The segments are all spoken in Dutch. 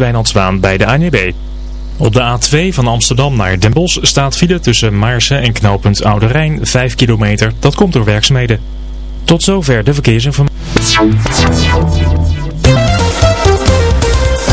Wijnand Zwaan bij de ANWB. Op de A2 van Amsterdam naar Den Bosch staat file tussen Maarsen en knooppunt Oude Rijn 5 kilometer. Dat komt door werkzaamheden. Tot zover de verkeersinformatie.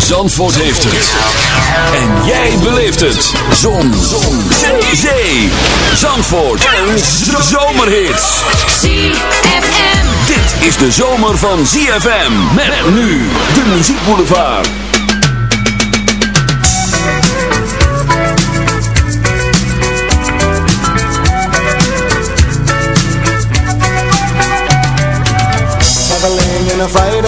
Zandvoort heeft het. En jij beleeft het. Zon. Zon. Zee. Zandvoort. En zomerhits. ZFM. Dit is de zomer van ZFM. Met nu de muziekboulevard. Traveling in a freighter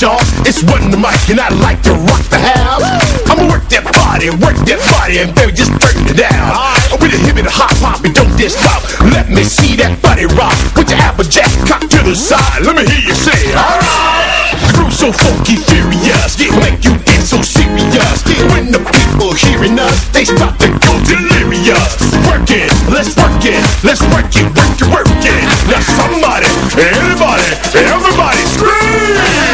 y'all. It's the mic and I like to rock the house. I'ma work that body, work that body, and baby, just turn it down. Right. With a hip and a hop hop, and don't just stop. Let me see that body rock. Put your applejack cock to the side. Let me hear you say, alright. The groove's so funky, furious, it make you get so serious. When the people hearing us, they start to go delirious. Work it, let's work it, let's work it, work it, work it. Now somebody, anybody, everybody scream!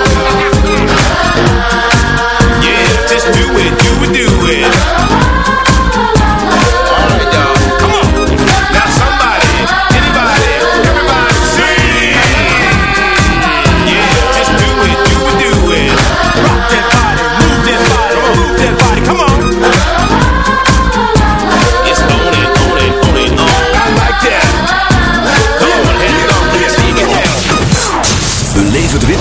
do it, do it, do it.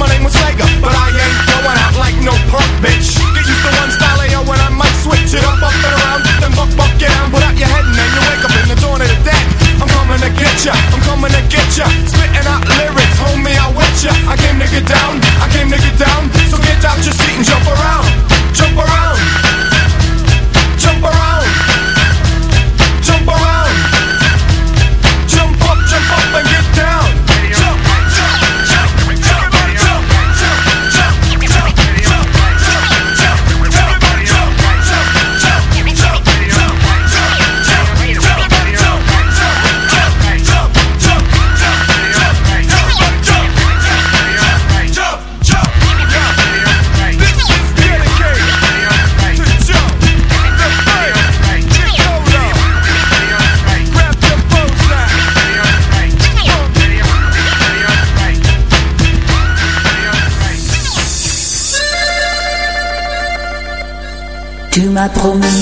My name was Swagger. Promis.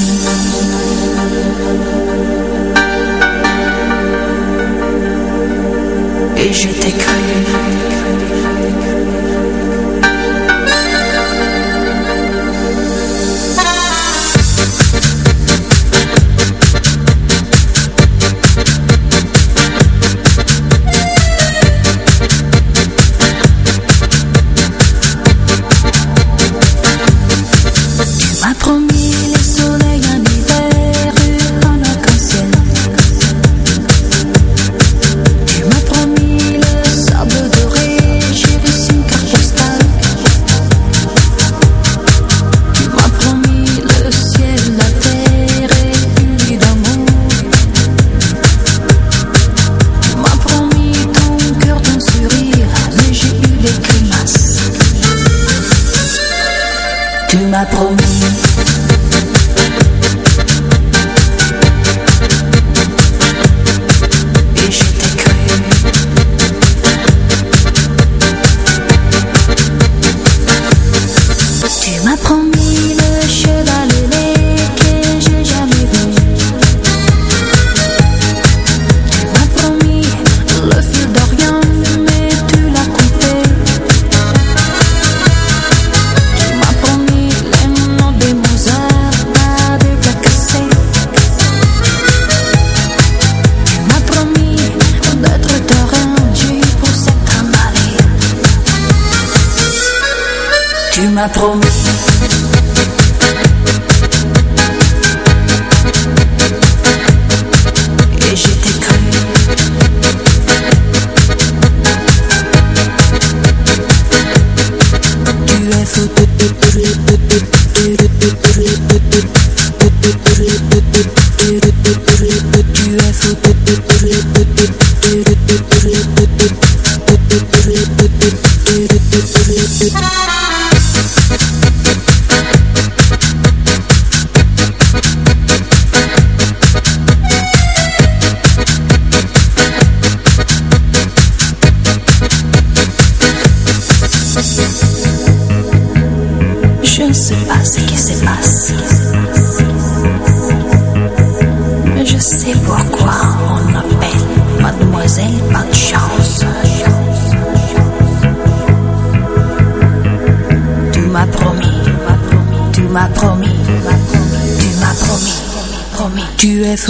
US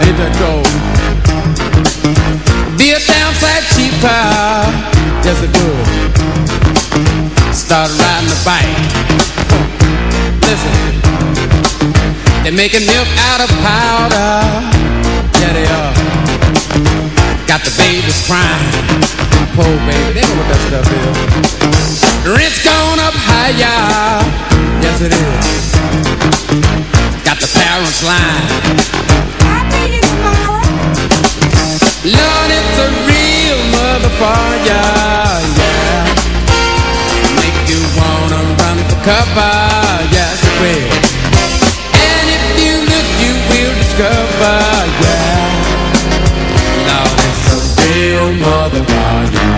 Ain't that cold? Be a downside cheaper. Yes it would Start riding a bike. Listen. They're making milk out of powder. Yeah they are. Got the babies crying. Poor baby, they know what that stuff is. The rent's gone up higher, yes it is. Got the parents lying. Lord, it's a real motherfucker, yeah. Make you wanna run for cover, yes it will. And if you look, you will discover, yeah. Lord, it's a real motherfucker. Good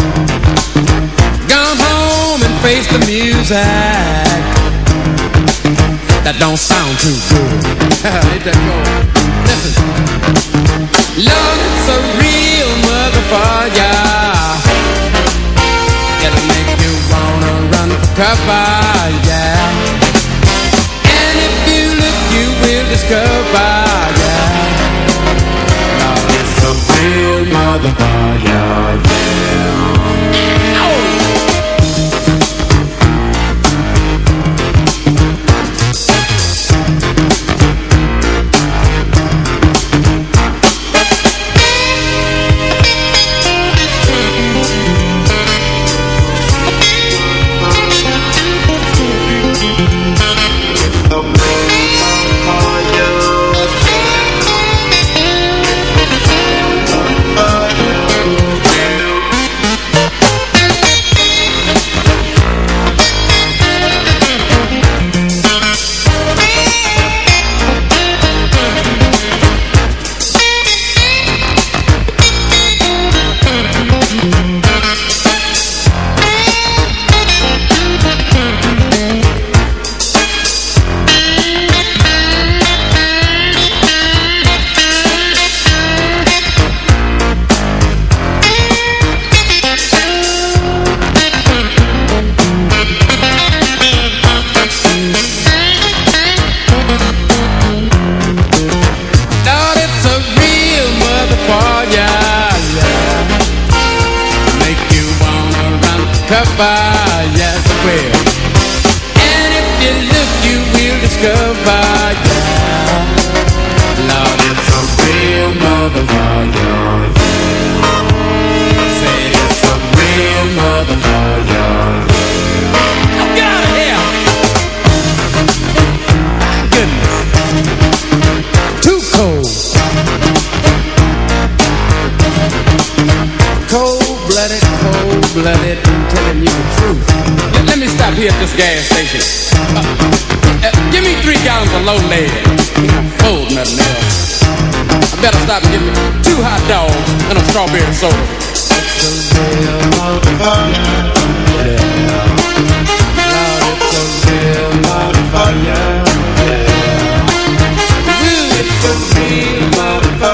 Come face the music. That don't sound too good. Ain't that cold? Listen. Lord, it's a real motherfucker. It'll make you wanna run for cover, yeah. And if you look, you will discover, yeah Love is a real motherfucker, yeah. Lord, My goodness. Too cold. Cold-blooded, cold-blooded, I'm telling you the truth. Let, me stop here at this gas station. Uh, uh, give me three gallons of low lead. Cold, nothing else. Better stop and get me two hot dogs and a strawberry soda. It's a real motherfucker. Yeah. Lord, it's a real motherfucker. It's a real motherfucker.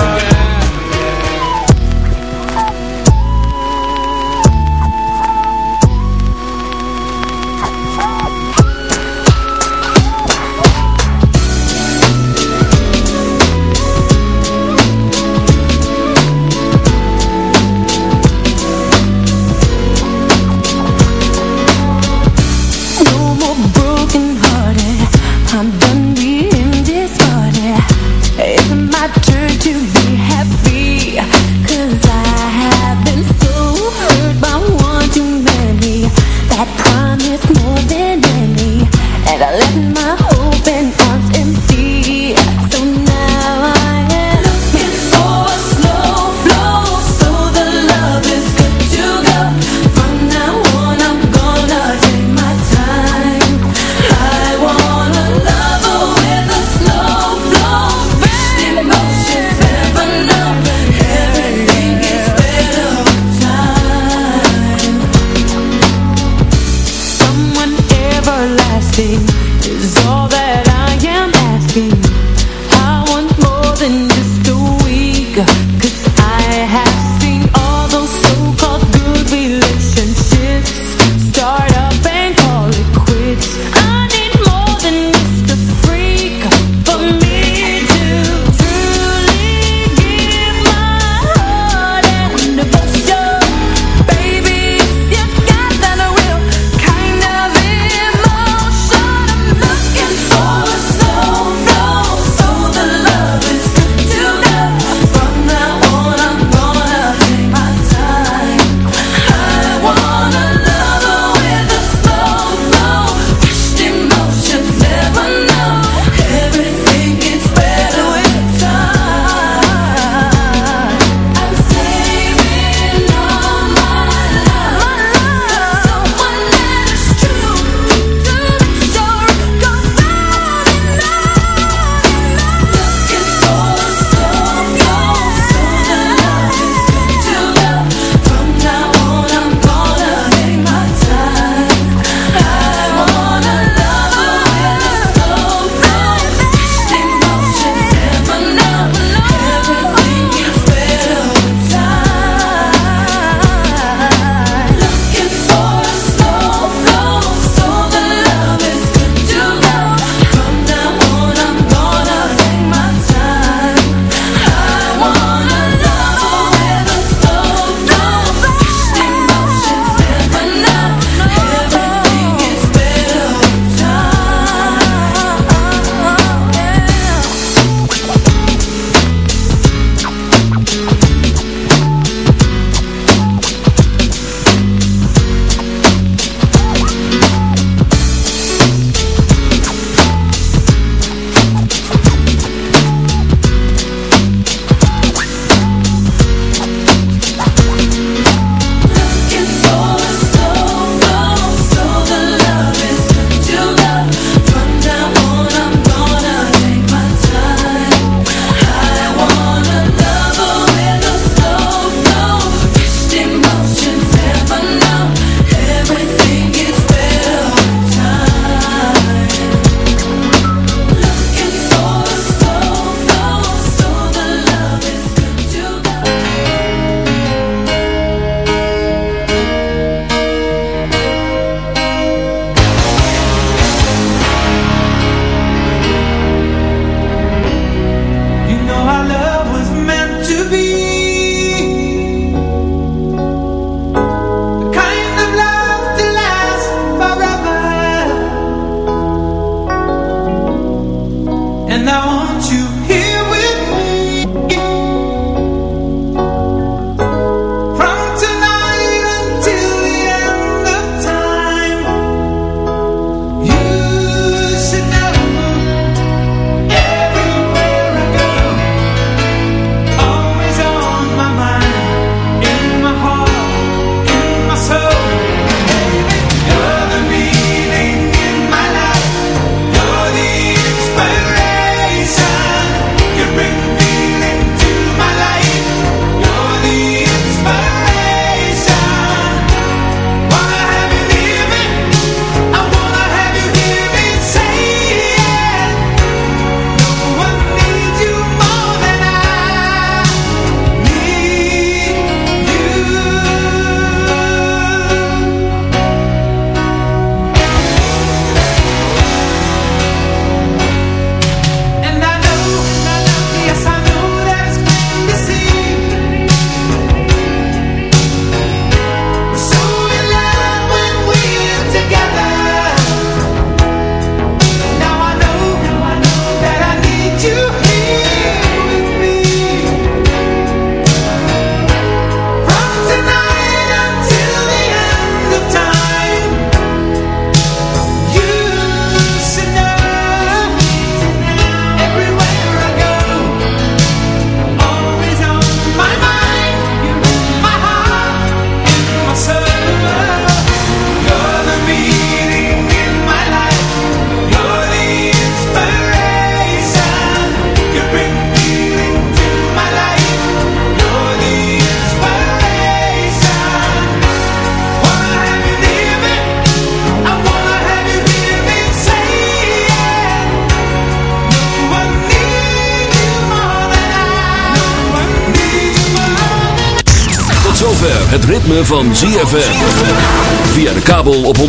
Kabel op 104.5.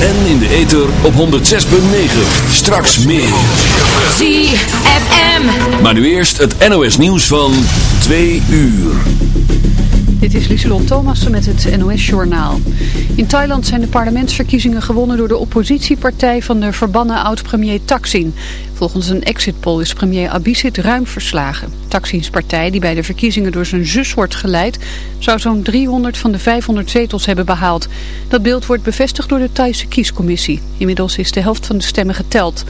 En in de ether op 106.9. Straks meer. ZFM. Maar nu eerst het NOS nieuws van 2 uur. Dit is Lieselon Thomassen met het NOS-journaal. In Thailand zijn de parlementsverkiezingen gewonnen door de oppositiepartij van de verbannen oud-premier Thaksin. Volgens een exit poll is premier Abhisit ruim verslagen. Taksins partij, die bij de verkiezingen door zijn zus wordt geleid, zou zo'n 300 van de 500 zetels hebben behaald. Dat beeld wordt bevestigd door de Thaise kiescommissie. Inmiddels is de helft van de stemmen geteld.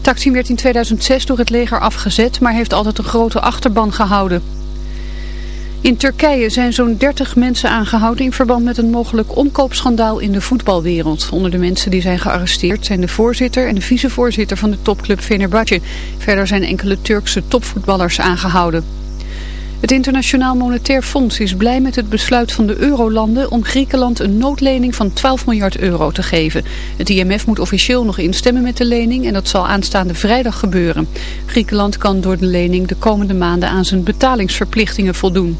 Taksin werd in 2006 door het leger afgezet, maar heeft altijd een grote achterban gehouden. In Turkije zijn zo'n 30 mensen aangehouden in verband met een mogelijk omkoopschandaal in de voetbalwereld. Onder de mensen die zijn gearresteerd zijn de voorzitter en de vicevoorzitter van de topclub Fenerbahce. Verder zijn enkele Turkse topvoetballers aangehouden. Het Internationaal Monetair Fonds is blij met het besluit van de eurolanden om Griekenland een noodlening van 12 miljard euro te geven. Het IMF moet officieel nog instemmen met de lening en dat zal aanstaande vrijdag gebeuren. Griekenland kan door de lening de komende maanden aan zijn betalingsverplichtingen voldoen.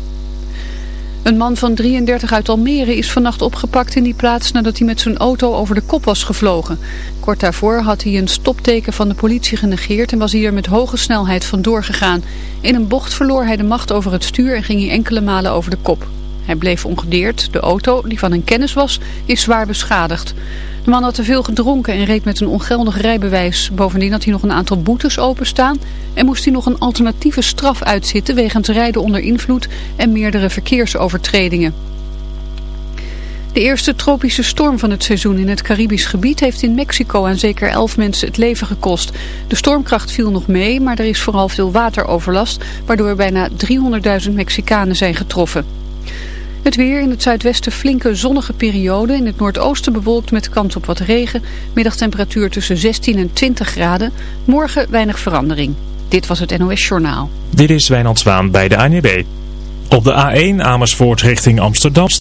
Een man van 33 uit Almere is vannacht opgepakt in die plaats nadat hij met zijn auto over de kop was gevlogen. Kort daarvoor had hij een stopteken van de politie genegeerd en was hij er met hoge snelheid vandoor gegaan. In een bocht verloor hij de macht over het stuur en ging hij enkele malen over de kop. Hij bleef ongedeerd. De auto, die van een kennis was, is zwaar beschadigd. De man had te veel gedronken en reed met een ongeldig rijbewijs. Bovendien had hij nog een aantal boetes openstaan en moest hij nog een alternatieve straf uitzitten wegens rijden onder invloed en meerdere verkeersovertredingen. De eerste tropische storm van het seizoen in het Caribisch gebied heeft in Mexico aan zeker elf mensen het leven gekost. De stormkracht viel nog mee, maar er is vooral veel wateroverlast, waardoor bijna 300.000 Mexicanen zijn getroffen. Het weer in het zuidwesten flinke zonnige periode. In het noordoosten bewolkt met kans op wat regen. Middagtemperatuur tussen 16 en 20 graden. Morgen weinig verandering. Dit was het NOS Journaal. Dit is Wijnand Zwaan bij de ANWB. Op de A1 Amersfoort richting Amsterdam.